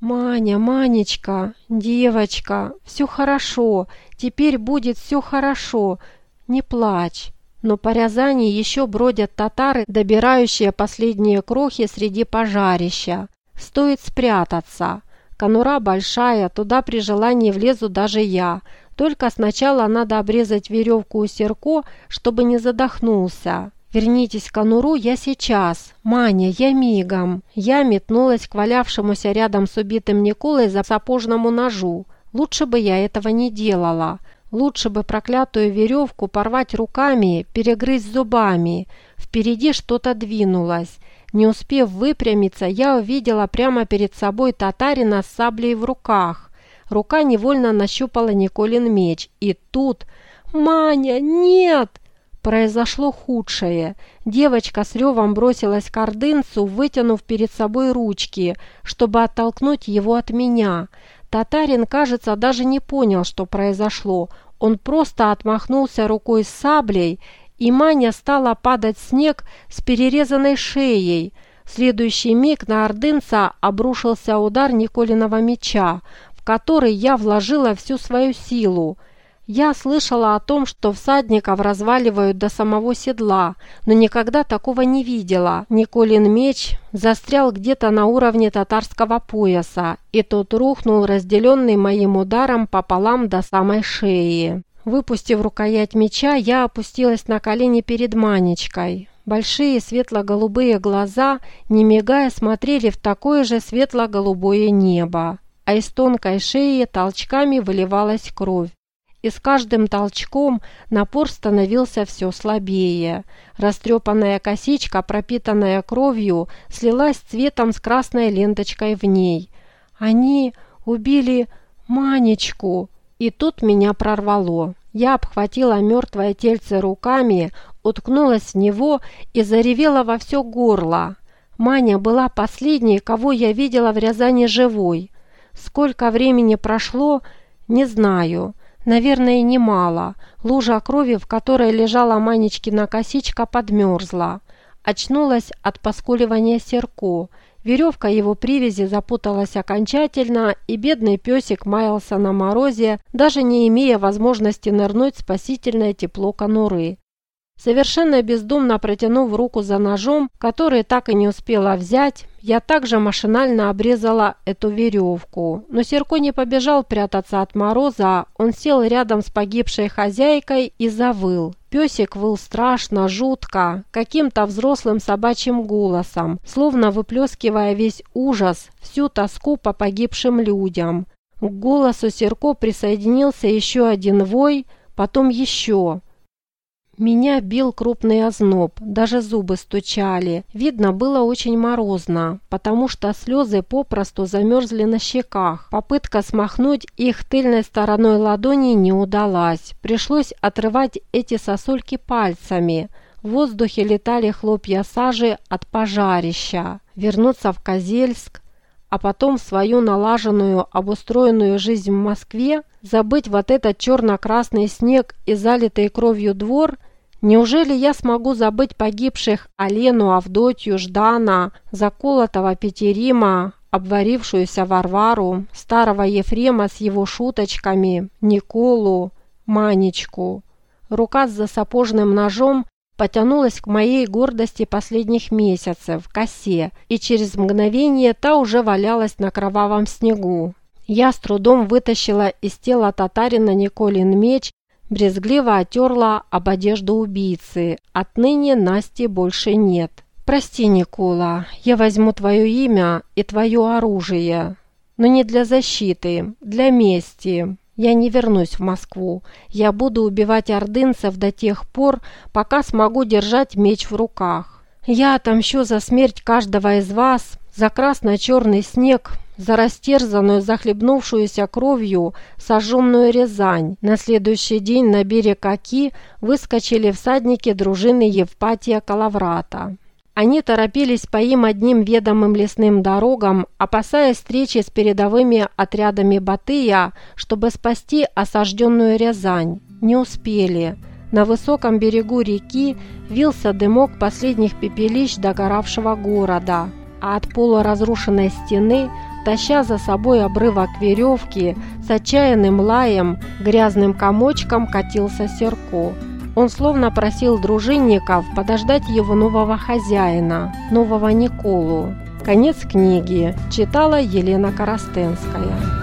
«Маня, Манечка, девочка, все хорошо, теперь будет все хорошо, не плачь». Но по Рязани еще бродят татары, добирающие последние крохи среди пожарища. Стоит спрятаться. Конура большая, туда при желании влезу даже я. Только сначала надо обрезать веревку у Серко, чтобы не задохнулся. «Вернитесь к конуру, я сейчас. Маня, я мигом». Я метнулась к валявшемуся рядом с убитым Николой за сапожному ножу. Лучше бы я этого не делала. Лучше бы проклятую веревку порвать руками, перегрызть зубами. Впереди что-то двинулось. Не успев выпрямиться, я увидела прямо перед собой татарина с саблей в руках. Рука невольно нащупала Николин меч. И тут... «Маня, нет!» Произошло худшее. Девочка с ревом бросилась к ордынцу, вытянув перед собой ручки, чтобы оттолкнуть его от меня. Татарин, кажется, даже не понял, что произошло. Он просто отмахнулся рукой с саблей, и Маня стала падать снег с перерезанной шеей. В следующий миг на ордынца обрушился удар Николиного меча, в который я вложила всю свою силу – я слышала о том, что всадников разваливают до самого седла, но никогда такого не видела. Николин меч застрял где-то на уровне татарского пояса, и тот рухнул, разделенный моим ударом пополам до самой шеи. Выпустив рукоять меча, я опустилась на колени перед Манечкой. Большие светло-голубые глаза, не мигая, смотрели в такое же светло-голубое небо, а из тонкой шеи толчками выливалась кровь и с каждым толчком напор становился все слабее. Растрепанная косичка, пропитанная кровью, слилась цветом с красной ленточкой в ней. Они убили Манечку, и тут меня прорвало. Я обхватила мертвое тельце руками, уткнулась в него и заревела во все горло. Маня была последней, кого я видела в Рязани живой. Сколько времени прошло, не знаю. Наверное, немало. Лужа крови, в которой лежала Манечкина косичка, подмерзла. Очнулась от поскуливания Серко. Веревка его привязи запуталась окончательно, и бедный песик маялся на морозе, даже не имея возможности нырнуть в спасительное тепло конуры. Совершенно бездумно протянув руку за ножом, который так и не успела взять, я также машинально обрезала эту веревку. Но Серко не побежал прятаться от мороза, он сел рядом с погибшей хозяйкой и завыл. Песик выл страшно, жутко, каким-то взрослым собачьим голосом, словно выплескивая весь ужас, всю тоску по погибшим людям. К голосу Серко присоединился еще один вой, потом еще – меня бил крупный озноб, даже зубы стучали. Видно, было очень морозно, потому что слезы попросту замерзли на щеках. Попытка смахнуть их тыльной стороной ладони не удалась. Пришлось отрывать эти сосульки пальцами. В воздухе летали хлопья сажи от пожарища. Вернуться в Козельск, а потом свою налаженную, обустроенную жизнь в Москве, забыть вот этот черно-красный снег и залитый кровью двор – Неужели я смогу забыть погибших Алену, Авдотью, Ждана, заколотого Петерима, обварившуюся Варвару, старого Ефрема с его шуточками, Николу, Манечку? Рука с засапожным ножом потянулась к моей гордости последних месяцев, косе, и через мгновение та уже валялась на кровавом снегу. Я с трудом вытащила из тела татарина Николин меч Брезгливо отерла об одежду убийцы. Отныне Насти больше нет. «Прости, Никола, я возьму твое имя и твое оружие. Но не для защиты, для мести. Я не вернусь в Москву. Я буду убивать ордынцев до тех пор, пока смогу держать меч в руках. Я отомщу за смерть каждого из вас, за красно-черный снег, за растерзанную, захлебнувшуюся кровью сожженную Рязань. На следующий день на берег Оки выскочили всадники дружины Евпатия Калаврата. Они торопились по им одним ведомым лесным дорогам, опасаясь встречи с передовыми отрядами Батыя, чтобы спасти осажденную Рязань. Не успели. На высоком берегу реки вился дымок последних пепелищ догоравшего города, а от полуразрушенной стены – Таща за собой обрывок веревки, с отчаянным лаем, грязным комочком катился Серко. Он словно просил дружинников подождать его нового хозяина, нового Николу. Конец книги. Читала Елена Коростенская.